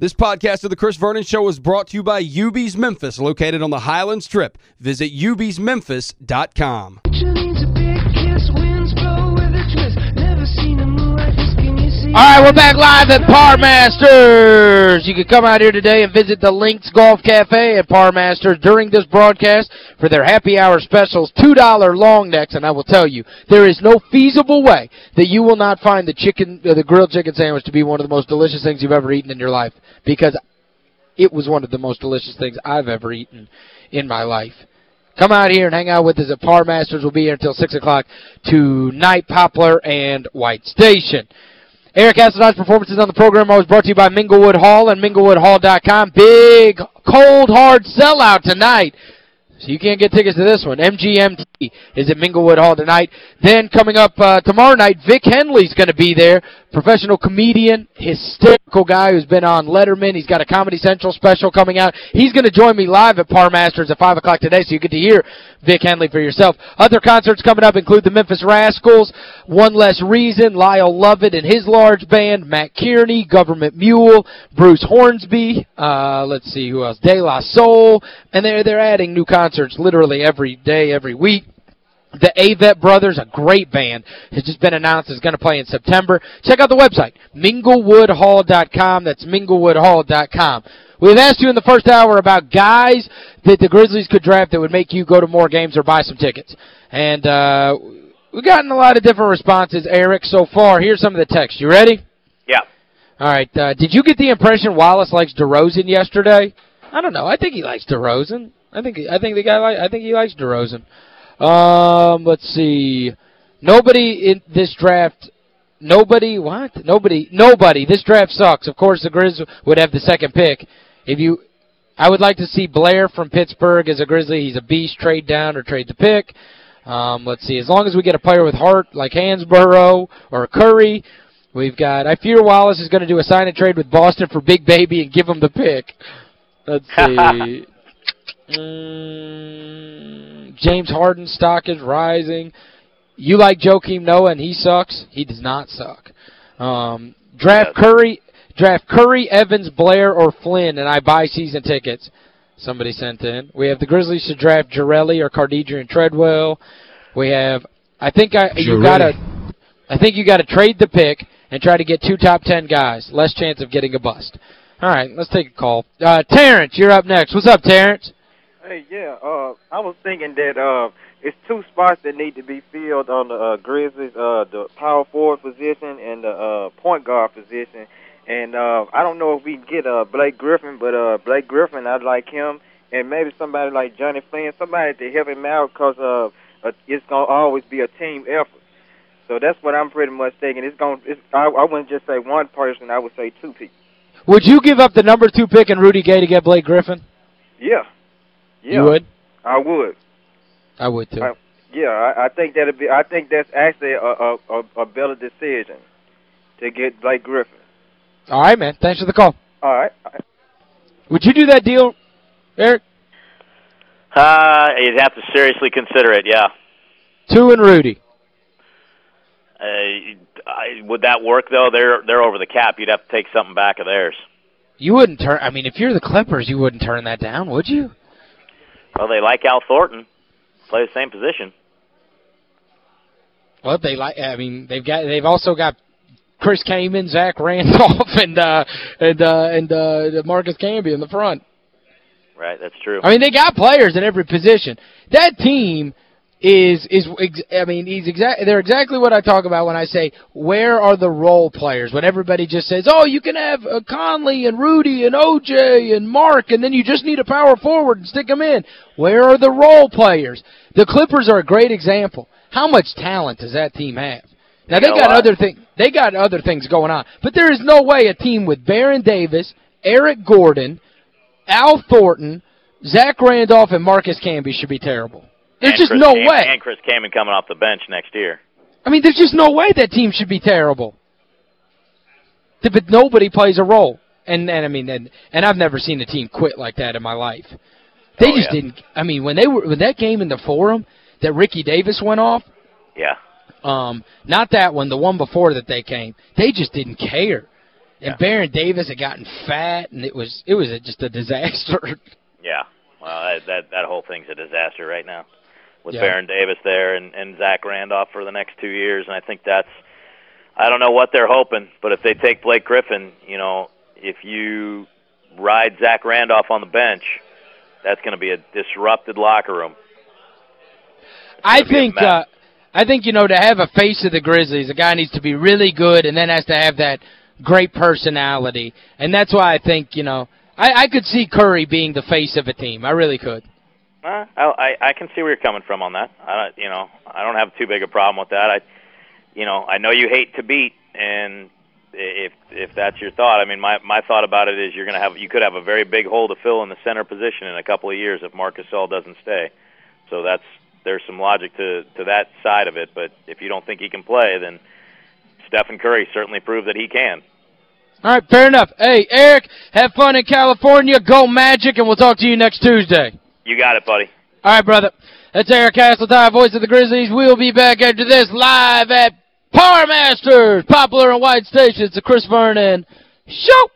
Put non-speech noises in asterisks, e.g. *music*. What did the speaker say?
This podcast of The Chris Vernon Show is brought to you by UB's Memphis, located on the Highland Strip. Visit ubsmemphis.com. All right, we're back live at Par Masters. You can come out here today and visit the Links Golf Cafe at Par Masters during this broadcast for their happy hour specials, $2 long necks, and I will tell you, there is no feasible way that you will not find the chicken, uh, the grilled chicken sandwich to be one of the most delicious things you've ever eaten in your life because it was one of the most delicious things I've ever eaten in my life. Come out here and hang out with us at Par Masters. We'll be here until 6 o'clock tonight, Poplar and White Station. Eric Hasseltine's performances on the program always brought to you by Minglewood Hall and minglewoodhall.com. Big, cold, hard sellout tonight. So you can't get tickets to this one. MGMT is at Minglewood Hall tonight. Then coming up uh, tomorrow night, Vic Henley's going to be there. Professional comedian, hysterical guy who's been on Letterman. He's got a Comedy Central special coming out. He's going to join me live at Par Masters at 5 o'clock today, so you get to hear Vic Henley for yourself. Other concerts coming up include the Memphis Rascals, One Less Reason, Lyle Lovett and his large band, Mat Kearney, Government Mule, Bruce Hornsby, uh, let's see who else, De La Soul, and they're, they're adding new concerts literally every day, every week. The Avett Brothers, a great band, has just been announced is going to play in September. Check out the website, minglewoodhall.com. That's minglewoodhall.com. We've asked you in the first hour about guys that the Grizzlies could draft that would make you go to more games or buy some tickets. And uh, we've gotten a lot of different responses, Eric, so far. Here's some of the text. You ready? Yeah. All right. Uh, did you get the impression Wallace likes DeRozan yesterday? I don't know. I think he likes DeRozan. I think I think the guy like I think he likes DeRozan. Um, let's see. Nobody in this draft nobody what? Nobody nobody. This draft sucks. Of course the Grizz would have the second pick. If you I would like to see Blair from Pittsburgh as a Grizzly. He's a beast. Trade down or trade the pick. Um, let's see. As long as we get a player with heart like Hansbrough or Curry, we've got I fear Wallace is going to do a sign and trade with Boston for Big Baby and give him the pick. Let's *laughs* see. Mm, James Harden's stock is rising. You like Joakim Noah and he sucks? He does not suck. Um, draft Curry draft Curry, Evans, Blair, or Flynn, and I buy season tickets. Somebody sent in. We have the Grizzlies to draft Jarelli or Cardedrian Treadwell. We have I think I you got to I think you got to trade the pick and try to get two top 10 guys. Less chance of getting a bust. All right, let's take a call. Uh, Terrence, you're up next. What's up, Terrence? Hey, yeah, uh, I was thinking that uh, it's two spots that need to be filled on the uh, Grizzlies, uh, the power forward position and the uh, point guard position. And uh, I don't know if we can get uh, Blake Griffin, but uh, Blake Griffin, I'd like him. And maybe somebody like Johnny Flynn, somebody to help him out because uh, uh, it's going to always be a team effort. So that's what I'm pretty much thinking. It's going. It's, I, I wouldn't just say one person. I would say two people. Would you give up the number two pick in Rudy Gay to get Blake Griffin? Yeah. Yeah. You would? I would. I would too. I, yeah, I, I think that'd be. I think that's actually a a, a, a better decision to get Blake Griffin. All right, man. Thanks for the call. All right. All right. Would you do that deal, Eric? Uh, you'd have to seriously consider it, yeah. Two and Rudy. Uh, I, would that work, though? They're they're over the cap. You'd have to take something back of theirs. You wouldn't turn I mean, if you're the Clippers, you wouldn't turn that down, would you? Well, they like Al Thornton. Play the same position. Well, they like I mean, they've got they've also got Chris Kaman, Zach Randolph *laughs* and uh and uh and uh Marcus Camby in the front. Right, that's true. I mean, they got players at every position. That team is is I mean he's exact they're exactly what I talk about when I say where are the role players? When everybody just says oh you can have uh, Conley and Rudy and OJ and Mark and then you just need a power forward and stick them in. Where are the role players? The Clippers are a great example. How much talent does that team have? Now they got other thing they got other things going on. But there is no way a team with Baron Davis Eric Gordon Al Thornton Zach Randolph and Marcus Camby should be terrible there's just Chris no Cam way. And Chris Kaman coming off the bench next year. I mean, there's just no way that team should be terrible. But nobody plays a role. And and I mean and and I've never seen a team quit like that in my life. They oh, just yeah. didn't I mean, when they were when that game in the Forum that Ricky Davis went off, Yeah. um not that one, the one before that they came, they just didn't care. And Yeah. Baron Davis had gotten fat, and it was it was a, just a disaster. *laughs* Yeah. Well, that, that that whole thing's a disaster right now with Yeah. Baron Davis there and and Zach Randolph for the next two years, and I think that's I don't know what they're hoping, but if they take Blake Griffin, you know, if you ride Zach Randolph on the bench, that's going to be a disrupted locker room. I gonna be a think uh I think you know to have a face of the Grizzlies, a guy needs to be really good and then has to have that great personality. And that's why I think, you know, I I could see Curry being the face of a team. I really could. Uh, I, I can see where you're coming from on that. I don't, you know, I don't have too big a problem with that. I, you know, I know you hate to beat, and if if that's your thought, I mean, my my thought about it is you're to have you could have a very big hole to fill in the center position in a couple of years if Marcus Gasol doesn't stay. So that's there's some logic to to that side of it. But if you don't think he can play, then Stephen Curry certainly proved that he can. All right, fair enough. Hey, Eric, have fun in California. Go Magic, and we'll talk to you next Tuesday. You got it, buddy. All right, brother. That's Eric Hasseltine, voice of the Grizzlies. We'll be back after this live at Par Masters, Poplar and White Station. It's the Chris Vernon Show.